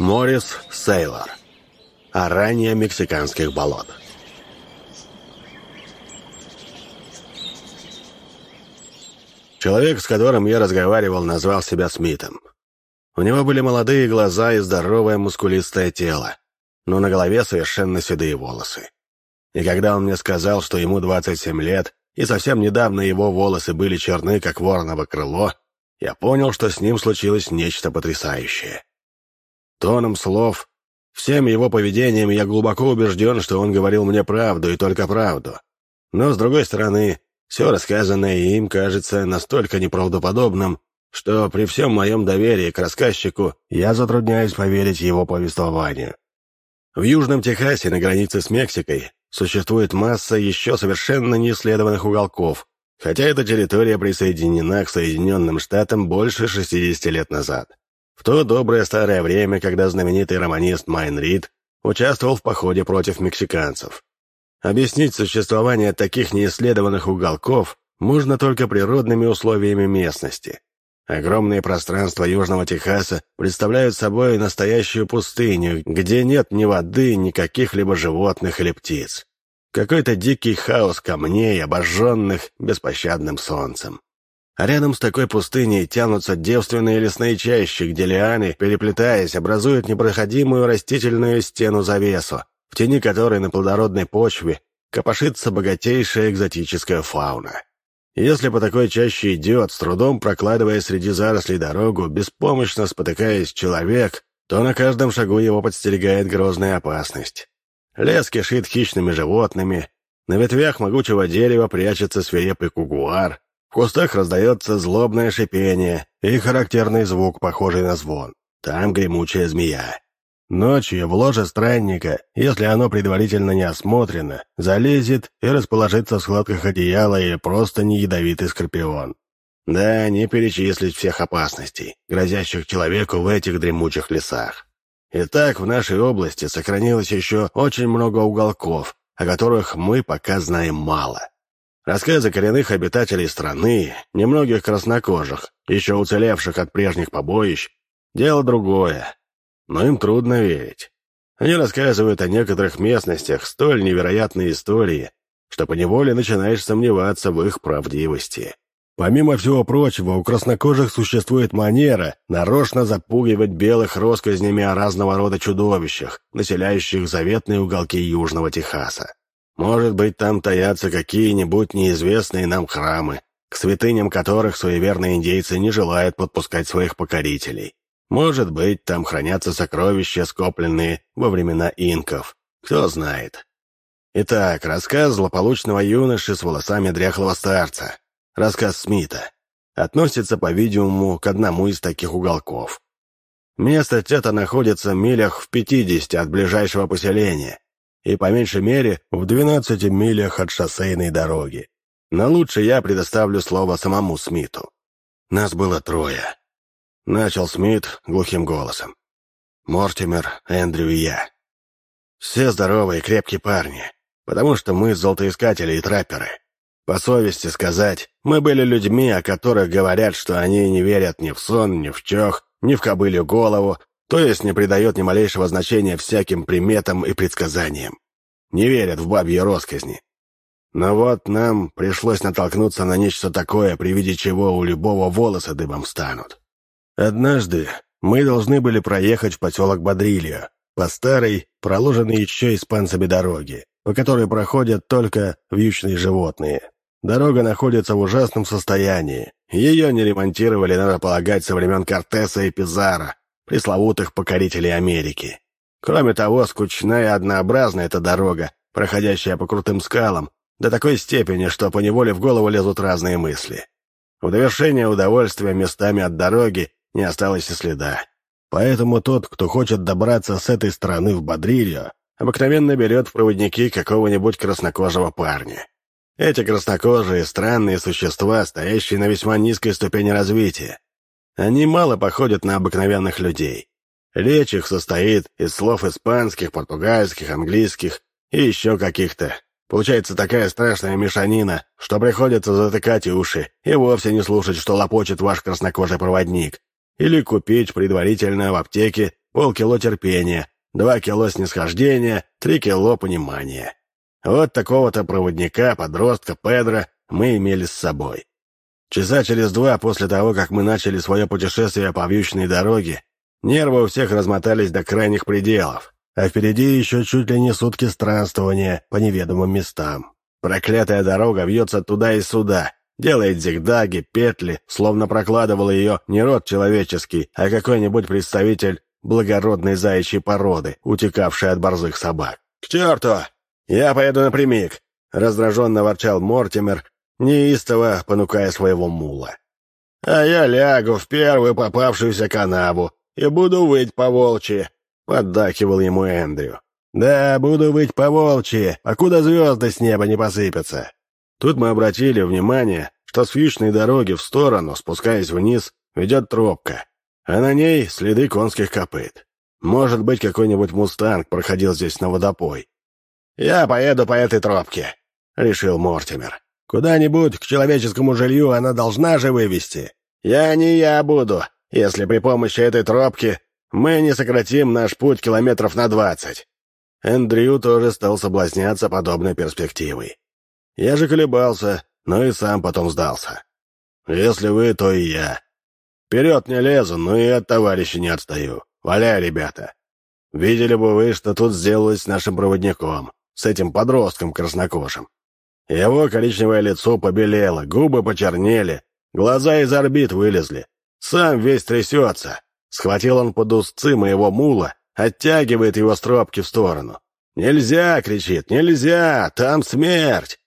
Морис Сейлор. Оранье мексиканских болот. Человек, с которым я разговаривал, назвал себя Смитом. У него были молодые глаза и здоровое мускулистое тело, но на голове совершенно седые волосы. И когда он мне сказал, что ему 27 лет, и совсем недавно его волосы были черны, как вороново крыло, я понял, что с ним случилось нечто потрясающее. Тоном слов, всем его поведением я глубоко убежден, что он говорил мне правду и только правду. Но, с другой стороны, все рассказанное им кажется настолько неправдоподобным, что при всем моем доверии к рассказчику я затрудняюсь поверить его повествованию. В Южном Техасе, на границе с Мексикой, существует масса еще совершенно неисследованных уголков, хотя эта территория присоединена к Соединенным Штатам больше 60 лет назад. В то доброе старое время, когда знаменитый романист Майн Рид участвовал в походе против мексиканцев. Объяснить существование таких неисследованных уголков можно только природными условиями местности. Огромные пространства Южного Техаса представляют собой настоящую пустыню, где нет ни воды, ни каких-либо животных или птиц. Какой-то дикий хаос камней, обожженных беспощадным солнцем. А рядом с такой пустыней тянутся девственные лесные чащи, где лианы, переплетаясь, образуют непроходимую растительную стену-завесу, в тени которой на плодородной почве копошится богатейшая экзотическая фауна. Если по такой чаще идет, с трудом прокладывая среди зарослей дорогу, беспомощно спотыкаясь человек, то на каждом шагу его подстерегает грозная опасность. Лес кишит хищными животными, на ветвях могучего дерева прячется свирепый кугуар, в кустах раздается злобное шипение и характерный звук, похожий на звон. Там гремучая змея. Ночью в ложе странника, если оно предварительно не осмотрено, залезет и расположится в складках одеяла или просто не ядовитый скорпион. Да, не перечислить всех опасностей, грозящих человеку в этих дремучих лесах. Итак, в нашей области сохранилось еще очень много уголков, о которых мы пока знаем мало. Рассказы коренных обитателей страны, немногих краснокожих, еще уцелевших от прежних побоищ, дело другое. Но им трудно верить. Они рассказывают о некоторых местностях столь невероятные истории, что поневоле начинаешь сомневаться в их правдивости. Помимо всего прочего, у краснокожих существует манера нарочно запугивать белых россказнями о разного рода чудовищах, населяющих заветные уголки Южного Техаса. Может быть, там таятся какие-нибудь неизвестные нам храмы, к святыням которых суеверные индейцы не желают подпускать своих покорителей. Может быть, там хранятся сокровища, скопленные во времена инков. Кто знает. Итак, рассказ злополучного юноши с волосами дряхлого старца. Рассказ Смита. Относится, по-видимому, к одному из таких уголков. Место это находится в милях в 50 от ближайшего поселения, и по меньшей мере в 12 милях от шоссейной дороги. Но лучше я предоставлю слово самому Смиту. Нас было трое. Начал Смит глухим голосом. Мортимер, Эндрю и я. Все здоровые, крепкие парни, потому что мы золотоискатели и трапперы. По совести сказать, мы были людьми, о которых говорят, что они не верят ни в сон, ни в чох, ни в кобылью голову, то есть не придает ни малейшего значения всяким приметам и предсказаниям. Не верят в бабьи росказни. Но вот нам пришлось натолкнуться на нечто такое, при виде чего у любого волоса дыбом станут. Однажды мы должны были проехать в поселок Бодрильо, по старой, проложенной еще испанцами дороге, по которой проходят только вьючные животные. Дорога находится в ужасном состоянии. Ее не ремонтировали, надо полагать, со времен Кортеса и Пизаро, пресловутых покорителей Америки. Кроме того, скучная и однообразная эта дорога, проходящая по крутым скалам, до такой степени, что поневоле в голову лезут разные мысли. В довершение удовольствия местами от дороги не осталось и следа. Поэтому тот, кто хочет добраться с этой стороны в Бодрильо, обыкновенно берет в проводники какого-нибудь краснокожего парня. Эти краснокожие, странные существа, стоящие на весьма низкой ступени развития, они мало походят на обыкновенных людей. Речь их состоит из слов испанских, португальских, английских и еще каких-то. Получается такая страшная мешанина, что приходится затыкать уши и вовсе не слушать, что лопочет ваш краснокожий проводник. или купить предварительно в аптеке полкило терпения, два кило снисхождения, три кило понимания. Вот такого-то проводника, подростка Педро мы имели с собой. Часа через два после того, как мы начали свое путешествие по вьючной дороге, нервы у всех размотались до крайних пределов, а впереди еще чуть ли не сутки странствования по неведомым местам. Проклятая дорога вьется туда и сюда, делает зигдаги, петли, словно прокладывал ее не род человеческий, а какой-нибудь представитель благородной заячьей породы, утекавший от борзых собак. «К черту! Я поеду напрямик!» — раздраженно ворчал Мортимер, неистово понукая своего мула. «А я лягу в первую попавшуюся канаву и буду выть по волчьи», — поддакивал ему Эндрю. «Да, буду выть по волчьи, покуда звезды с неба не посыпятся». Тут мы обратили внимание, что с вьючной дороги в сторону, спускаясь вниз, ведет тропка, а на ней следы конских копыт. Может быть, какой-нибудь мустанг проходил здесь на водопой. «Я поеду по этой тропке», — решил Мортимер. «Куда-нибудь к человеческому жилью она должна же вывести. Я не я буду, если при помощи этой тропки мы не сократим наш путь километров на двадцать». Эндрю тоже стал соблазняться подобной перспективой. Я же колебался, но и сам потом сдался. «Если вы, то и я. Вперед не лезу, но и от товарища не отстаю. Валяй, ребята. Видели бы вы, что тут сделалось с нашим проводником, с этим подростком краснокожим. Его коричневое лицо побелело, губы почернели, глаза из орбит вылезли. Сам весь трясется. Схватил он под узцы моего мула, оттягивает его с тропки в сторону. «Нельзя!» — кричит. «Нельзя! Там смерть!»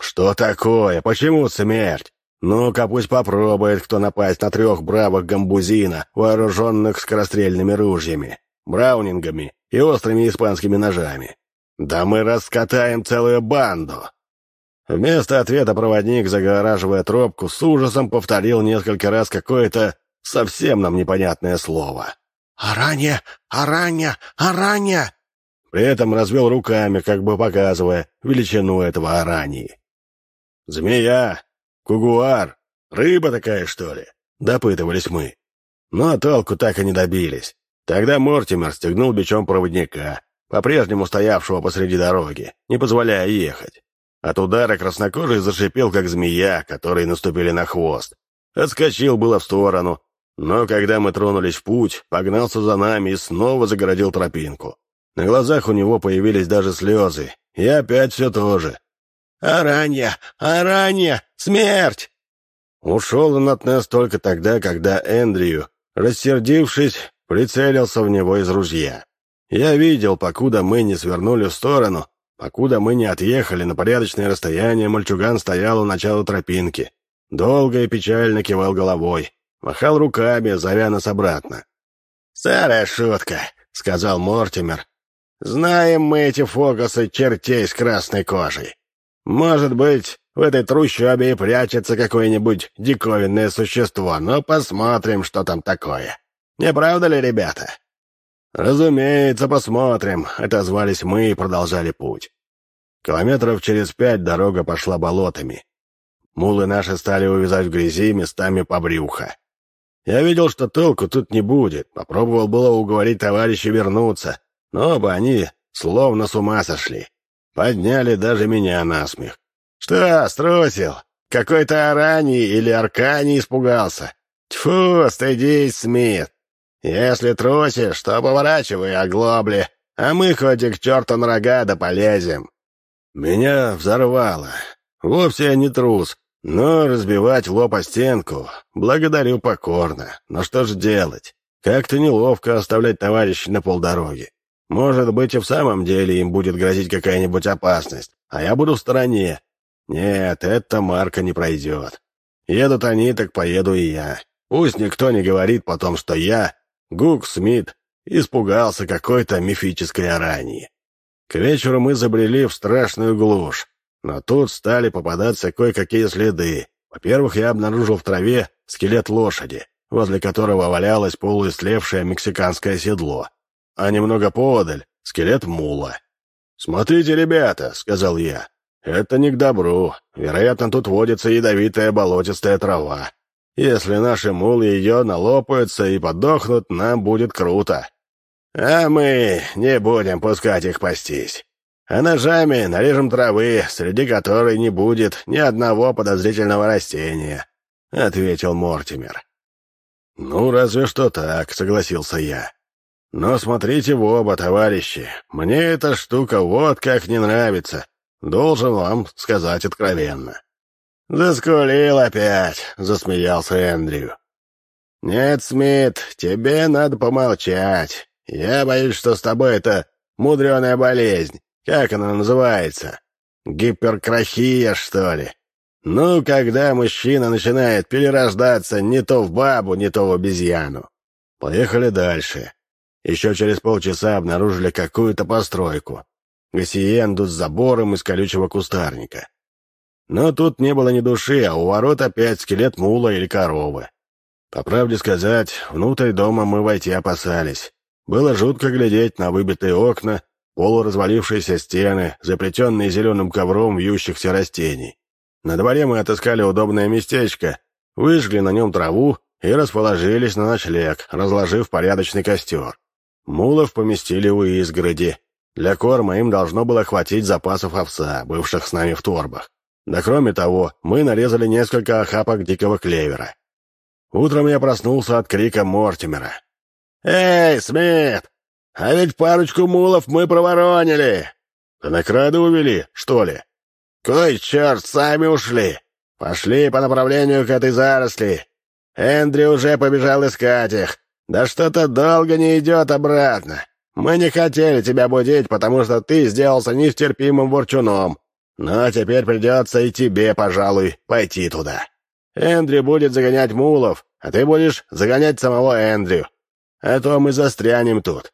«Что такое? Почему смерть? Ну-ка, пусть попробует кто напасть на трех бравых гамбузина, вооруженных скорострельными ружьями, браунингами и острыми испанскими ножами. Да мы раскатаем целую банду!» Вместо ответа проводник, загораживая тропку, с ужасом повторил несколько раз какое-то совсем нам непонятное слово. «Аранья! Аранья! Аранья!» При этом развел руками, как бы показывая величину этого араньи. «Змея! Кугуар! Рыба такая, что ли?» — допытывались мы. Но толку так и не добились. Тогда Мортимер стегнул бичом проводника, по-прежнему стоявшего посреди дороги, не позволяя ехать. От удара краснокожий зашипел, как змея, которые наступили на хвост. Отскочил было в сторону, но когда мы тронулись в путь, погнался за нами и снова загородил тропинку. На глазах у него появились даже слезы, и опять все то же. «Аранья! Аранья! Смерть!» Ушел он от нас только тогда, когда Эндрю, рассердившись, прицелился в него из ружья. Я видел, покуда мы не свернули в сторону, покуда мы не отъехали на порядочное расстояние, мальчуган стоял у начала тропинки. Долго и печально кивал головой, махал руками, зовя нас обратно. «Старая шутка», — сказал Мортимер. «Знаем мы эти фокусы чертей с красной кожей. Может быть, в этой трущобе и прячется какое-нибудь диковинное существо, но посмотрим, что там такое. Не правда ли, ребята?» «Разумеется, посмотрим», — отозвались мы и продолжали путь. Километров через пять дорога пошла болотами. Мулы наши стали увязать в грязи местами по брюхо. Я видел, что толку тут не будет, попробовал было уговорить товарища вернуться, но оба они словно с ума сошли. Подняли даже меня на смех. «Что, струсил? Какой-то Араний или Арканий испугался? Тьфу, стыдись, Смит! Если трусишь, то поворачивай оглобли, а мы хоть и к черту на рога да полезем». Меня взорвало. Вовсе я не трус, но разбивать лоб о стенку благодарю покорно. Но что же делать? Как-то неловко оставлять товарища на полдороги. Может быть, и в самом деле им будет грозить какая-нибудь опасность, а я буду в стороне. Нет, эта марка не пройдет. Едут они, так поеду и я. Пусть никто не говорит потом, что я, Гук Смит, испугался какой-то мифической арании. К вечеру мы забрели в страшную глушь, но тут стали попадаться кое-какие следы. Во-первых, я обнаружил в траве скелет лошади, возле которого валялось полуислевшее мексиканское седло а немного поодаль — скелет мула. «Смотрите, ребята», — сказал я, — «это не к добру. Вероятно, тут водится ядовитая болотистая трава. Если наши мулы ее налопаются и подохнут, нам будет круто. А мы не будем пускать их пастись. А ножами нарежем травы, среди которой не будет ни одного подозрительного растения», — ответил Мортимер. «Ну, разве что так», — согласился я. «Но смотрите в оба, товарищи. Мне эта штука вот как не нравится. Должен вам сказать откровенно». «Заскулил опять», — засмеялся Эндрю. «Нет, Смит, тебе надо помолчать. Я боюсь, что с тобой это мудреная болезнь. Как она называется? Гиперкрахия, что ли? Ну, когда мужчина начинает перерождаться не то в бабу, не то в обезьяну. Поехали дальше. Еще через полчаса обнаружили какую-то постройку. Гассиенду с забором из колючего кустарника. Но тут не было ни души, а у ворот опять скелет мула или коровы. По правде сказать, внутрь дома мы войти опасались. Было жутко глядеть на выбитые окна, полуразвалившиеся стены, заплетенные зеленым ковром вьющихся растений. На дворе мы отыскали удобное местечко, выжгли на нем траву и расположились на ночлег, разложив порядочный костер. Мулов поместили у изгороди. Для корма им должно было хватить запасов овса, бывших с нами в торбах. Да кроме того, мы нарезали несколько охапок дикого клевера. Утром я проснулся от крика Мортимера. «Эй, Смит! А ведь парочку мулов мы проворонили!» «Да на крады увели, что ли?» «Кой черт, сами ушли! Пошли по направлению к этой заросли! Эндрю уже побежал искать их! Да что-то долго не идет обратно! Мы не хотели тебя будить, потому что ты сделался нестерпимым ворчуном, но теперь придется и тебе, пожалуй, пойти туда. Эндрю будет загонять мулов, а ты будешь загонять самого Эндрю. А то мы застрянем тут.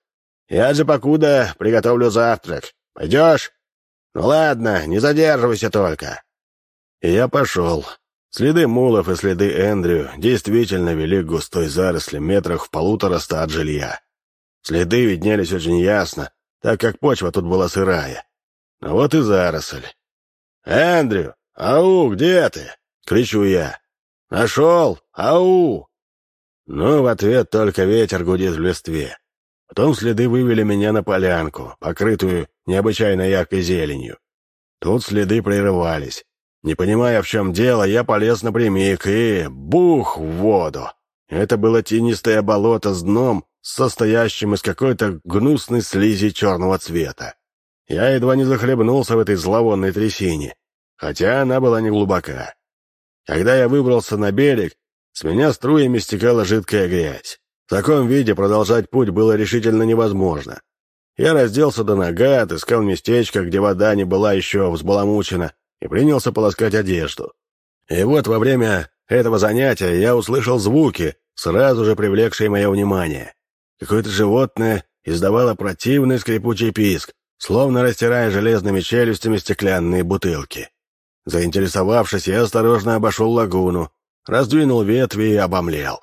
Я же покуда приготовлю завтрак. Пойдешь? Ну ладно, не задерживайся только. И я пошел. Следы мулов и следы Эндрю действительно вели к густой заросли метрах в полутораста от жилья. Следы виднелись очень ясно, так как почва тут была сырая. А вот и заросль. «Эндрю! Ау, где ты?» — кричу я. «Нашел! Ау!» Но в ответ только ветер гудит в листве. Потом следы вывели меня на полянку, покрытую необычайно яркой зеленью. Тут следы прерывались. Не понимая, в чем дело, я полез напрямик и... бух в воду. Это было тенистое болото с дном, состоящим из какой-то гнусной слизи черного цвета. Я едва не захлебнулся в этой зловонной трясине, хотя она была не глубока. Когда я выбрался на берег, с меня струями стекала жидкая грязь. В таком виде продолжать путь было решительно невозможно. Я разделся до нога, отыскал местечко, где вода не была еще взбаламучена, и принялся полоскать одежду. И вот во время этого занятия я услышал звуки, сразу же привлекшие мое внимание. Какое-то животное издавало противный скрипучий писк, словно растирая железными челюстями стеклянные бутылки. Заинтересовавшись, я осторожно обошел лагуну, раздвинул ветви и обомлел.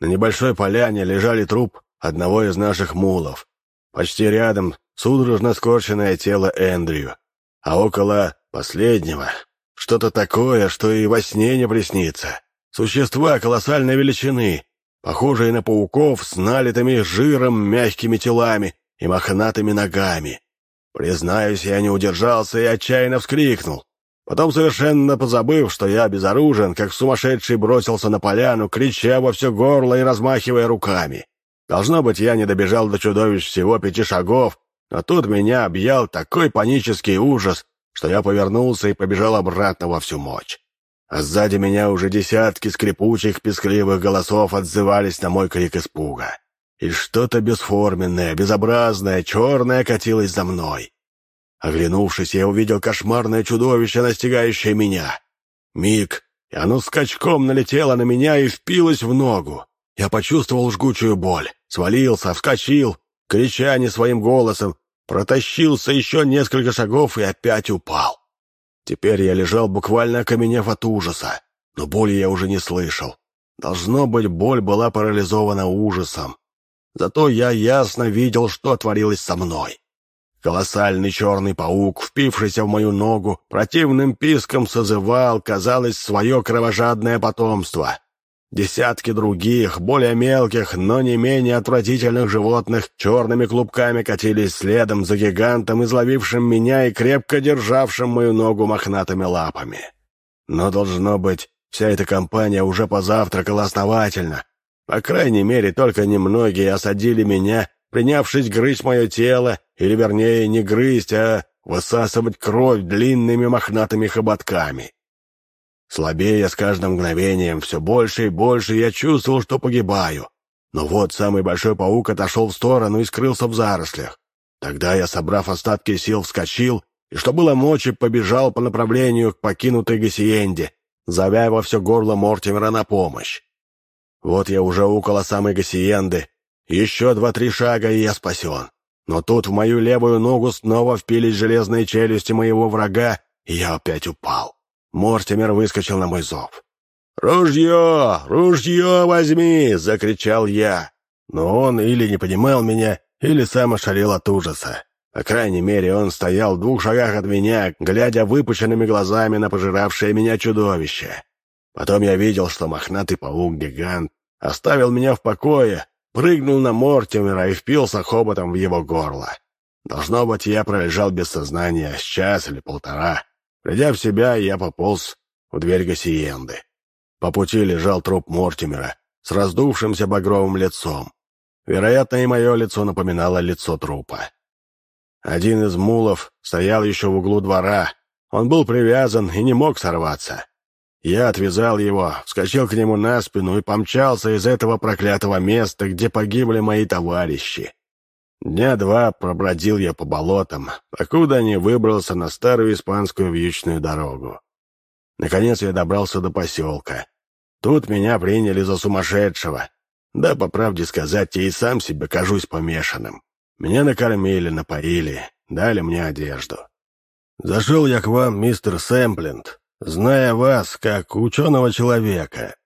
На небольшой поляне лежали труп одного из наших мулов. Почти рядом судорожно скорченное тело Эндрю, а около последнего что-то такое, что и во сне не приснится. Существа колоссальной величины, похожие на пауков с налитыми жиром мягкими телами и мохнатыми ногами. Признаюсь, я не удержался и отчаянно вскрикнул. Потом, совершенно позабыв, что я безоружен, как сумасшедший бросился на поляну, крича во все горло и размахивая руками. Должно быть, я не добежал до чудовищ всего пяти шагов, но тут меня объял такой панический ужас, что я повернулся и побежал обратно во всю мощь. А сзади меня уже десятки скрипучих, пескливых голосов отзывались на мой крик испуга и что-то бесформенное, безобразное, черное катилось за мной. Оглянувшись, я увидел кошмарное чудовище, настигающее меня. Миг, и оно скачком налетело на меня и впилось в ногу. Я почувствовал жгучую боль, свалился, вскочил, крича не своим голосом, протащился еще несколько шагов и опять упал. Теперь я лежал буквально окаменев от ужаса, но боли я уже не слышал. Должно быть, боль была парализована ужасом. Зато я ясно видел, что творилось со мной. Колоссальный черный паук, впившийся в мою ногу, противным писком созывал, казалось, свое кровожадное потомство. Десятки других, более мелких, но не менее отвратительных животных черными клубками катились следом за гигантом, изловившим меня и крепко державшим мою ногу мохнатыми лапами. Но, должно быть, вся эта компания уже позавтракала основательно. По крайней мере, только немногие осадили меня, принявшись грызть мое тело, или, вернее, не грызть, а высасывать кровь длинными мохнатыми хоботками. Слабее с каждым мгновением, все больше и больше я чувствовал, что погибаю. Но вот самый большой паук отошел в сторону и скрылся в зарослях. Тогда я, собрав остатки сил, вскочил и, что было мочи, побежал по направлению к покинутой Гассиенде, зовя во все горло Мортимера на помощь. Вот я уже около самой Гассиенды. Еще два-три шага, и я спасен. Но тут в мою левую ногу снова впились железные челюсти моего врага, и я опять упал. Мортимер выскочил на мой зов. «Ружье! Ружье возьми!» — закричал я. Но он или не понимал меня, или сам ошалел от ужаса. По крайней мере, он стоял в двух шагах от меня, глядя выпущенными глазами на пожиравшее меня чудовище. Потом я видел, что мохнатый паук-гигант оставил меня в покое, прыгнул на Мортимера и впился хоботом в его горло. Должно быть, я пролежал без сознания с час или полтора. Придя в себя, я пополз в дверь Гассиенды. По пути лежал труп Мортимера с раздувшимся багровым лицом. Вероятно, и мое лицо напоминало лицо трупа. Один из мулов стоял еще в углу двора. Он был привязан и не мог сорваться. Я отвязал его, вскочил к нему на спину и помчался из этого проклятого места, где погибли мои товарищи. Дня два пробродил я по болотам, покуда не выбрался на старую испанскую вьючную дорогу. Наконец я добрался до поселка. Тут меня приняли за сумасшедшего. Да, по правде сказать, я и сам себе кажусь помешанным. Меня накормили, напоили, дали мне одежду. Зашел я к вам, мистер Сэмпленд, зная вас как ученого человека.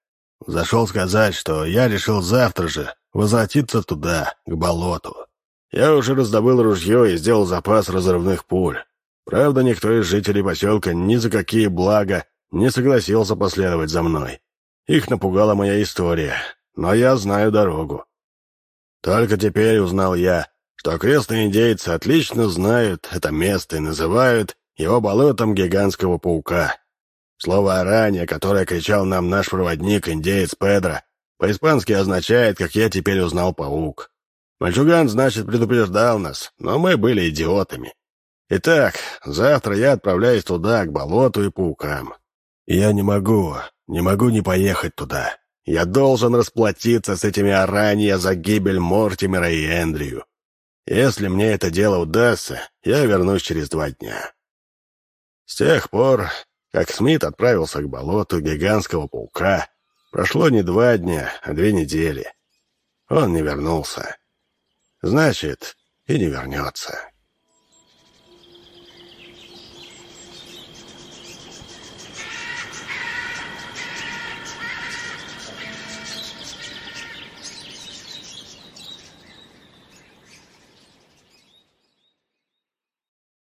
Зашел сказать, что я решил завтра же возвратиться туда, к болоту. Я уже раздобыл ружье и сделал запас разрывных пуль. Правда, никто из жителей поселка ни за какие блага не согласился последовать за мной. Их напугала моя история, но я знаю дорогу. Только теперь узнал я, что окрестные индейцы отлично знают это место и называют его болотом гигантского паука. Слово «аранья», которое кричал нам наш проводник, индеец Педро, по-испански означает, как я теперь узнал, паук. Мальчуган, значит, предупреждал нас, но мы были идиотами. Итак, завтра я отправляюсь туда, к болоту и паукам. Я не могу, не могу не поехать туда. Я должен расплатиться с этими оранья за гибель Мортимера и Эндрю. Если мне это дело удастся, я вернусь через два дня. С тех пор, как Смит отправился к болоту гигантского паука, прошло не два дня, а две недели. Он не вернулся. Значит, и не вернется.